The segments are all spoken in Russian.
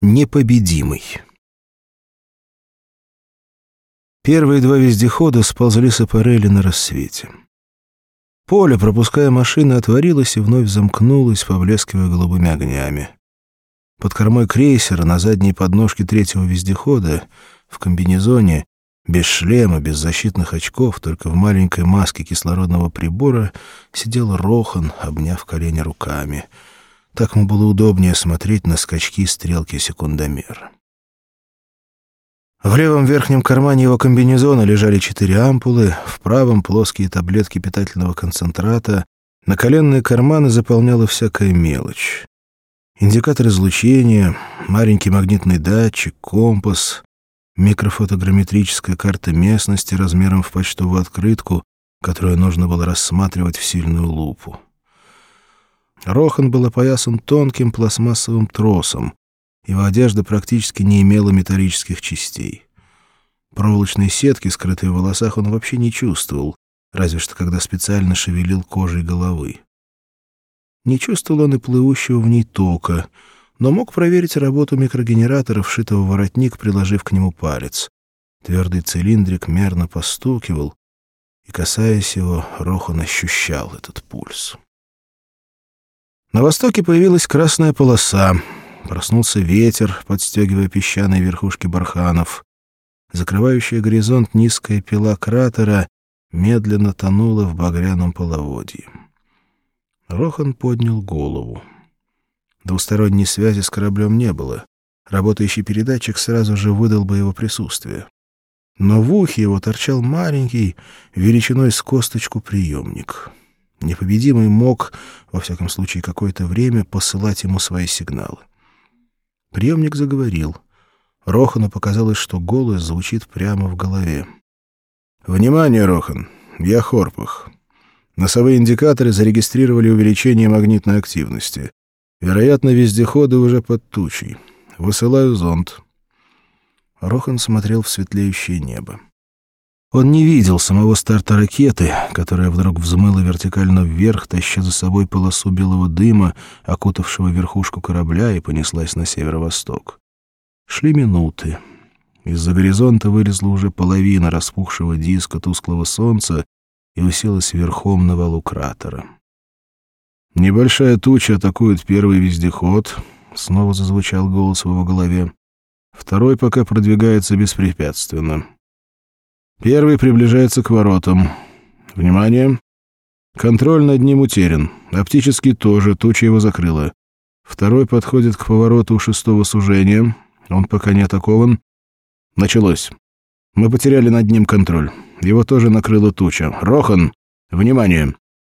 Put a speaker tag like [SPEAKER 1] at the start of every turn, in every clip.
[SPEAKER 1] Непобедимый. Первые два вездехода сползли с аппарели на рассвете. Поле, пропуская машины, отворилось и вновь замкнулось, поблескивая голубыми огнями. Под кормой крейсера на задней подножке третьего вездехода, в комбинезоне, без шлема, без защитных очков, только в маленькой маске кислородного прибора, сидел Рохан, обняв колени руками — так ему было удобнее смотреть на скачки стрелки секундомера. В левом верхнем кармане его комбинезона лежали четыре ампулы, в правом — плоские таблетки питательного концентрата, на коленные карманы заполняла всякая мелочь. Индикатор излучения, маленький магнитный датчик, компас, микрофотограмметрическая карта местности размером в почтовую открытку, которую нужно было рассматривать в сильную лупу. Рохан был опоясан тонким пластмассовым тросом. Его одежда практически не имела металлических частей. Проволочные сетки, скрытые в волосах, он вообще не чувствовал, разве что когда специально шевелил кожей головы. Не чувствовал он и плывущего в ней тока, но мог проверить работу микрогенератора, вшитого в воротник, приложив к нему палец. Твердый цилиндрик мерно постукивал, и, касаясь его, Рохан ощущал этот пульс. На востоке появилась красная полоса. Проснулся ветер, подстегивая песчаные верхушки барханов. Закрывающая горизонт низкая пила кратера медленно тонула в багряном половодье. Рохан поднял голову. Двусторонней связи с кораблем не было. Работающий передатчик сразу же выдал бы его присутствие. Но в ухе его торчал маленький, величиной с косточку приемник. Непобедимый мог, во всяком случае, какое-то время посылать ему свои сигналы. Приемник заговорил. Рохану показалось, что голос звучит прямо в голове. «Внимание, Рохан! Я Хорпах. Носовые индикаторы зарегистрировали увеличение магнитной активности. Вероятно, вездеходы уже под тучей. Высылаю зонд». Рохан смотрел в светлеющее небо. Он не видел самого старта ракеты, которая вдруг взмыла вертикально вверх, таща за собой полосу белого дыма, окутавшего верхушку корабля, и понеслась на северо-восток. Шли минуты. Из-за горизонта вылезла уже половина распухшего диска тусклого солнца и уселась верхом на валу кратера. «Небольшая туча атакует первый вездеход», — снова зазвучал голос в его голове. «Второй пока продвигается беспрепятственно». Первый приближается к воротам. Внимание! Контроль над ним утерян. Оптический тоже, туча его закрыла. Второй подходит к повороту шестого сужения. Он пока не атакован. Началось. Мы потеряли над ним контроль. Его тоже накрыла туча. Рохан, внимание!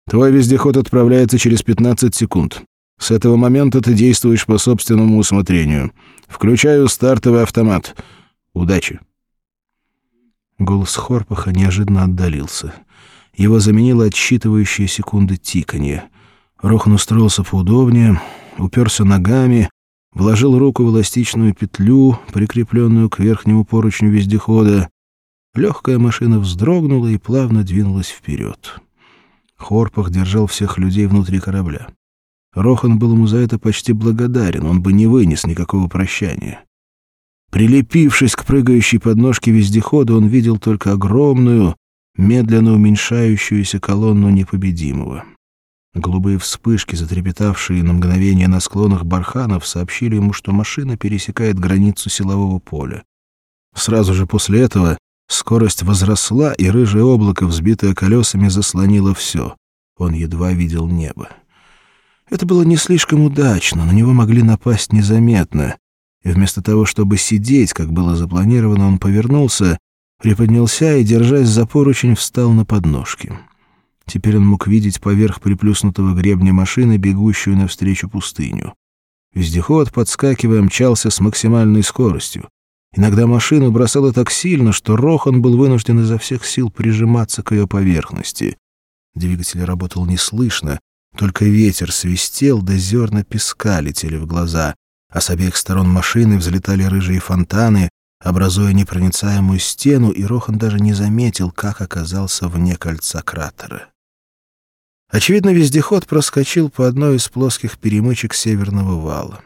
[SPEAKER 1] Твой вездеход отправляется через 15 секунд. С этого момента ты действуешь по собственному усмотрению. Включаю стартовый автомат. Удачи. Голос Хорпаха неожиданно отдалился. Его заменило отсчитывающие секунды тиканье. Рохан устроился поудобнее, уперся ногами, вложил руку в эластичную петлю, прикрепленную к верхнему поручню вездехода. Легкая машина вздрогнула и плавно двинулась вперед. Хорпах держал всех людей внутри корабля. Рохан был ему за это почти благодарен, он бы не вынес никакого прощания. Прилепившись к прыгающей подножке вездехода, он видел только огромную, медленно уменьшающуюся колонну непобедимого. Голубые вспышки, затрепетавшие на мгновение на склонах барханов, сообщили ему, что машина пересекает границу силового поля. Сразу же после этого скорость возросла, и рыжее облако, взбитое колесами, заслонило все. Он едва видел небо. Это было не слишком удачно, на него могли напасть незаметно и вместо того, чтобы сидеть, как было запланировано, он повернулся, приподнялся и, держась за поручень, встал на подножки. Теперь он мог видеть поверх приплюснутого гребня машины, бегущую навстречу пустыню. Вездеход, подскакивая, мчался с максимальной скоростью. Иногда машину бросало так сильно, что Рохан был вынужден изо всех сил прижиматься к ее поверхности. Двигатель работал неслышно, только ветер свистел, да зерна песка летели в глаза а с обеих сторон машины взлетали рыжие фонтаны, образуя непроницаемую стену, и Рохан даже не заметил, как оказался вне кольца кратера. Очевидно, вездеход проскочил по одной из плоских перемычек северного вала.